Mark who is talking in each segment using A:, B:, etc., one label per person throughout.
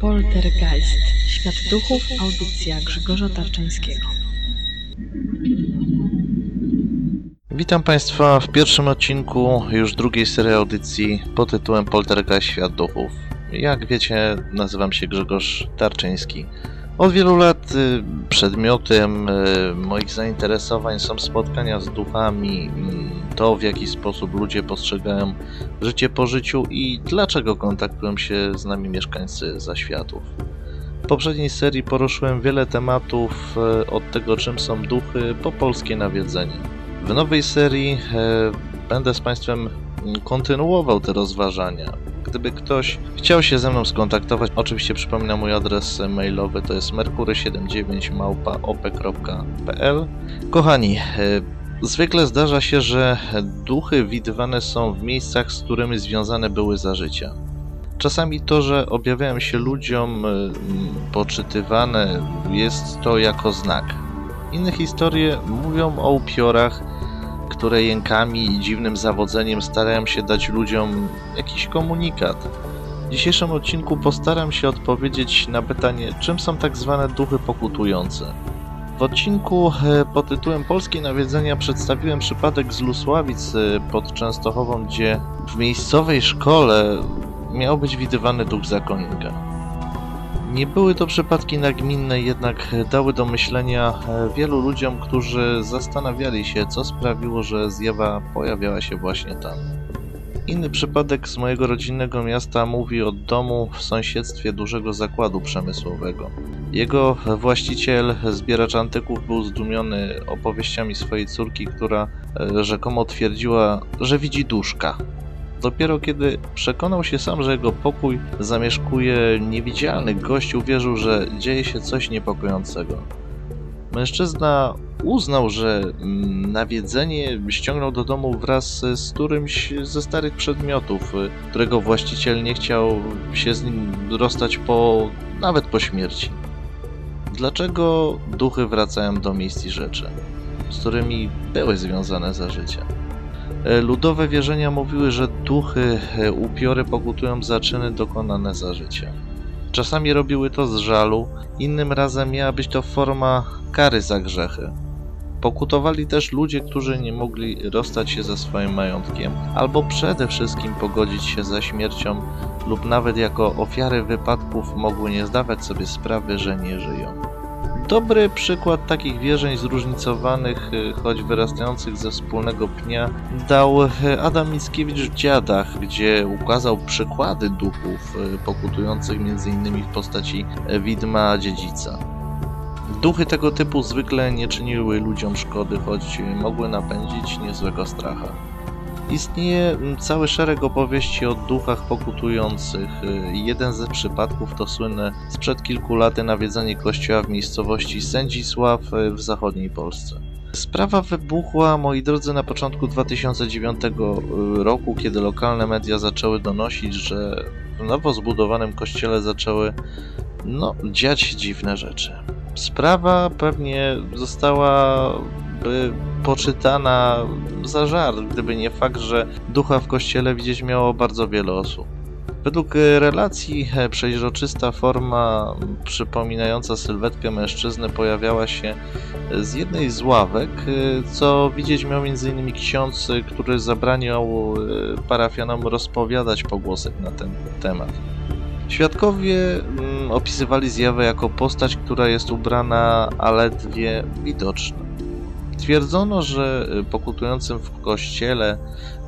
A: Poltergeist. Świat duchów. Audycja Grzegorza Tarczyńskiego.
B: Witam Państwa w pierwszym odcinku już drugiej serii audycji pod tytułem Poltergeist Świat Duchów. Jak wiecie, nazywam się Grzegorz Tarczyński. Od wielu lat y, przedmiotem y, moich zainteresowań są spotkania z duchami, y, to w jaki sposób ludzie postrzegają życie po życiu i dlaczego kontaktują się z nami mieszkańcy zaświatów. W poprzedniej serii poruszyłem wiele tematów od tego czym są duchy po polskie nawiedzenie. W nowej serii będę z Państwem kontynuował te rozważania. Gdyby ktoś chciał się ze mną skontaktować, oczywiście przypominam mój adres mailowy to jest merkury79małpaop.pl Kochani, e, zwykle zdarza się, że duchy widywane są w miejscach, z którymi związane były za życia. Czasami to, że objawiają się ludziom e, poczytywane jest to jako znak. Inne historie mówią o upiorach, które jękami i dziwnym zawodzeniem starają się dać ludziom jakiś komunikat. W dzisiejszym odcinku postaram się odpowiedzieć na pytanie, czym są tak zwane duchy pokutujące. W odcinku e, pod tytułem Polskie nawiedzenia przedstawiłem przypadek z Lusławic e, pod Częstochową, gdzie w miejscowej szkole miał być widywany duch zakonnika. Nie były to przypadki nagminne, jednak dały do myślenia e, wielu ludziom, którzy zastanawiali się, co sprawiło, że zjawa pojawiała się właśnie tam. Inny przypadek z mojego rodzinnego miasta mówi o domu w sąsiedztwie dużego zakładu przemysłowego. Jego właściciel, zbieracz antyków, był zdumiony opowieściami swojej córki, która e, rzekomo twierdziła, że widzi duszka. Dopiero kiedy przekonał się sam, że jego pokój zamieszkuje niewidzialny gość, uwierzył, że dzieje się coś niepokojącego. Mężczyzna uznał, że nawiedzenie ściągnął do domu wraz z którymś ze starych przedmiotów, którego właściciel nie chciał się z nim rozstać po nawet po śmierci. Dlaczego duchy wracają do miejsc i rzeczy, z którymi były związane za życia? E, ludowe wierzenia mówiły, że duchy, e, upiory pokutują za czyny dokonane za życia. Czasami robiły to z żalu, innym razem miała być to forma kary za grzechy. Pokutowali też ludzie, którzy nie mogli rozstać się ze swoim majątkiem, albo przede wszystkim pogodzić się ze śmiercią, lub nawet jako ofiary wypadków mogły nie zdawać sobie sprawy, że nie żyją. Dobry przykład takich wierzeń zróżnicowanych, y, choć wyrastających ze wspólnego pnia, dał y, Adam Mickiewicz w Dziadach, gdzie ukazał przykłady duchów y, pokutujących m.in. w postaci widma dziedzica. Duchy tego typu zwykle nie czyniły ludziom szkody, choć mogły napędzić niezłego stracha. Istnieje mm, cały szereg opowieści o duchach pokutujących. Y, jeden ze przypadków to słynne sprzed kilku lat nawiedzenie kościoła w miejscowości Sędzisław y, w zachodniej Polsce. Sprawa wybuchła, moi drodzy, na początku 2009 y, roku, kiedy lokalne media zaczęły donosić, że w nowo zbudowanym kościele zaczęły no, dziać dziwne rzeczy. Sprawa pewnie została by poczytana za żart, gdyby nie fakt, że ducha w kościele widzieć miało bardzo wiele osób. Według relacji e, przeźroczysta forma przypominająca sylwetkę mężczyzny pojawiała się z jednej z ławek, e, co widzieć miał m.in. ksiądz, który zabraniał e, parafianom rozpowiadać pogłosek na ten temat. Świadkowie mm, opisywali zjawę jako postać, która jest ubrana, a ledwie widoczna. Twierdzono, że y, pokutującym w kościele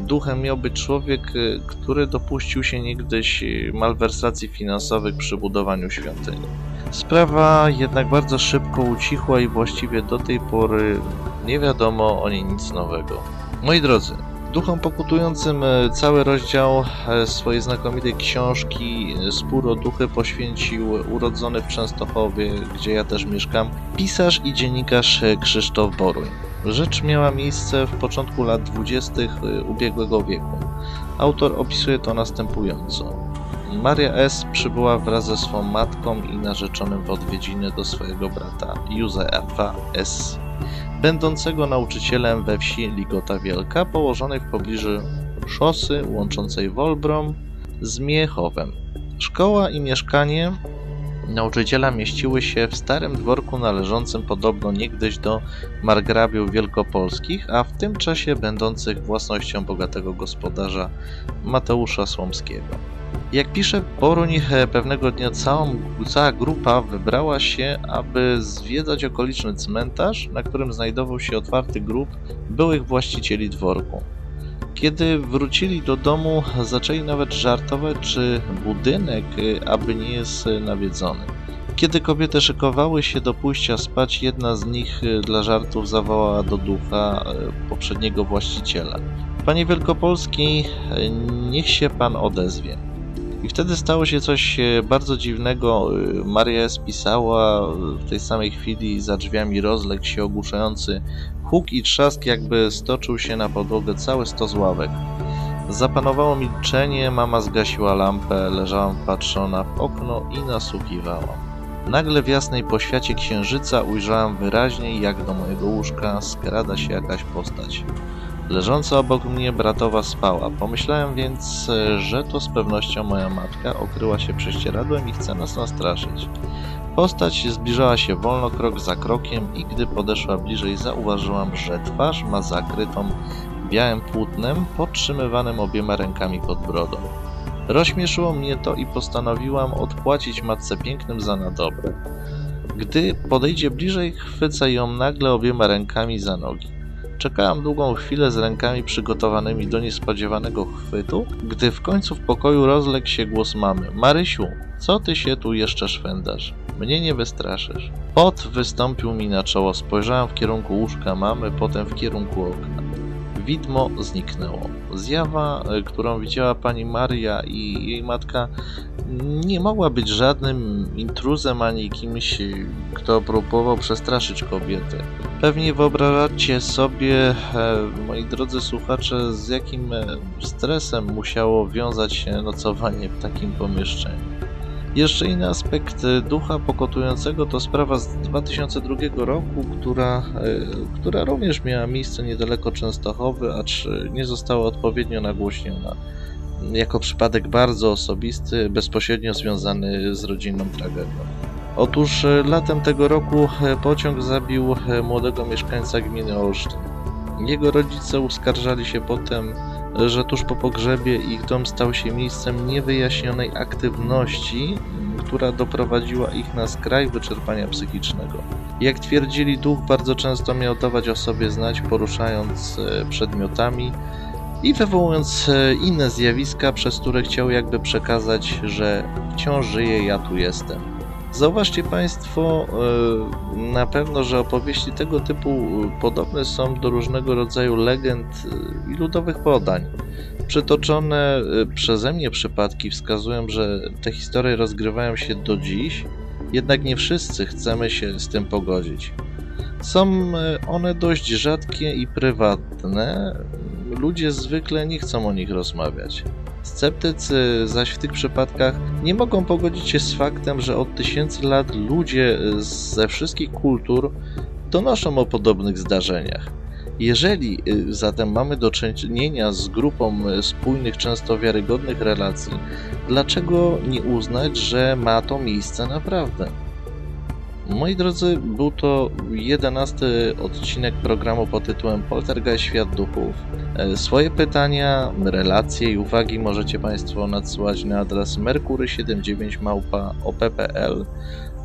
B: duchem miał być człowiek, y, który dopuścił się niegdyś y, malwersacji finansowych przy budowaniu świątyni. Sprawa jednak bardzo szybko ucichła i właściwie do tej pory nie wiadomo o niej nic nowego. Moi drodzy, Duchom pokutującym e, cały rozdział e, swojej znakomitej książki e, Spór o duchy poświęcił urodzony w Częstochowie, gdzie ja też mieszkam, pisarz i dziennikarz Krzysztof Boruń. Rzecz miała miejsce w początku lat 20. ubiegłego wieku. Autor opisuje to następująco. Maria S. przybyła wraz ze swą matką i narzeczonym w odwiedziny do swojego brata Józefa S będącego nauczycielem we wsi Ligota Wielka, położonej w pobliżu szosy łączącej Wolbrom z Miechowem. Szkoła i mieszkanie Nauczyciela mieściły się w starym dworku należącym podobno niegdyś do margrabiów wielkopolskich, a w tym czasie będących własnością bogatego gospodarza Mateusza Słomskiego. Jak pisze Boruń, e, pewnego dnia całą, cała grupa wybrała się, aby zwiedzać okoliczny cmentarz, na którym znajdował się otwarty grób byłych właścicieli dworku. Kiedy wrócili do domu, zaczęli nawet żartować, czy budynek, e, aby nie jest e, nawiedzony. Kiedy kobiety szykowały się do pójścia spać, jedna z nich dla żartów zawołała do ducha poprzedniego właściciela. Panie Wielkopolski, niech się pan odezwie. I wtedy stało się coś e, bardzo dziwnego. E, Maria spisała e, w tej samej chwili za drzwiami rozległ się ogłuszający huk i trzask, jakby stoczył się na podłogę cały stos ławek. Zapanowało milczenie, mama zgasiła lampę, leżałam wpatrzona w okno i nasłuchiwałam. Nagle w jasnej poświacie księżyca ujrzałam wyraźnie, jak do mojego łóżka skrada się jakaś postać. Leżąca obok mnie bratowa spała. Pomyślałem więc, że to z pewnością moja matka okryła się prześcieradłem i chce nas nastraszyć. Postać zbliżała się wolno krok za krokiem i gdy podeszła bliżej zauważyłam, że twarz ma zakrytą białym płótnem podtrzymywanym obiema rękami pod brodą. Rozśmieszyło mnie to i postanowiłam odpłacić matce pięknym za na dobre. Gdy podejdzie bliżej, chwycę ją nagle obiema rękami za nogi. Czekałam długą chwilę z rękami przygotowanymi do niespodziewanego chwytu, gdy w końcu w pokoju rozległ się głos mamy. Marysiu, co ty się tu jeszcze szwędasz? Mnie nie wystraszysz. Pot wystąpił mi na czoło. Spojrzałem w kierunku łóżka mamy, potem w kierunku okna. Widmo zniknęło. Zjawa, y, którą widziała pani Maria i jej matka, nie mogła być żadnym intruzem ani kimś, kto próbował przestraszyć kobietę. Pewnie wyobrażacie sobie, e, moi drodzy słuchacze, z jakim e, stresem musiało wiązać się nocowanie w takim pomieszczeniu. Jeszcze inny aspekt e, ducha pokotującego to sprawa z 2002 roku, która, e, która również miała miejsce niedaleko Częstochowy, acz e, nie została odpowiednio nagłośniona. Jako przypadek bardzo osobisty, bezpośrednio związany z rodzinną tragedią. Otóż latem tego roku pociąg zabił młodego mieszkańca gminy Olsztyn. Jego rodzice uskarżali się potem, że tuż po pogrzebie ich dom stał się miejscem niewyjaśnionej aktywności, która doprowadziła ich na skraj wyczerpania psychicznego. Jak twierdzili, duch bardzo często miał dawać o sobie znać, poruszając e, przedmiotami i wywołując e, inne zjawiska, przez które chciał jakby przekazać, że wciąż żyje, ja tu jestem. Zauważcie Państwo e, na pewno, że opowieści tego typu e, podobne są do różnego rodzaju legend e, i ludowych podań. Przytoczone przeze mnie przypadki wskazują, że te historie rozgrywają się do dziś, jednak nie wszyscy chcemy się z tym pogodzić. Są one dość rzadkie i prywatne, ludzie zwykle nie chcą o nich rozmawiać. Sceptycy zaś w tych przypadkach nie mogą pogodzić się z faktem, że od tysięcy lat ludzie ze wszystkich kultur donoszą o podobnych zdarzeniach. Jeżeli y, zatem mamy do czynienia z grupą y, spójnych, często wiarygodnych relacji, dlaczego nie uznać, że ma to miejsce naprawdę? Moi drodzy, był to jedenasty odcinek programu pod tytułem Poltergeist Świat Duchów. E, Swoje pytania, relacje i uwagi możecie Państwo nadsyłać na adres merkury79małpa.op.pl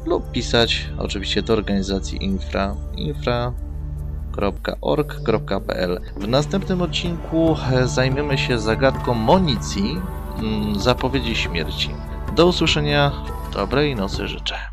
B: lub pisać oczywiście do organizacji infra infra.org.pl W następnym odcinku e, zajmiemy się zagadką Monicji, mm, zapowiedzi śmierci. Do usłyszenia, dobrej nocy życzę.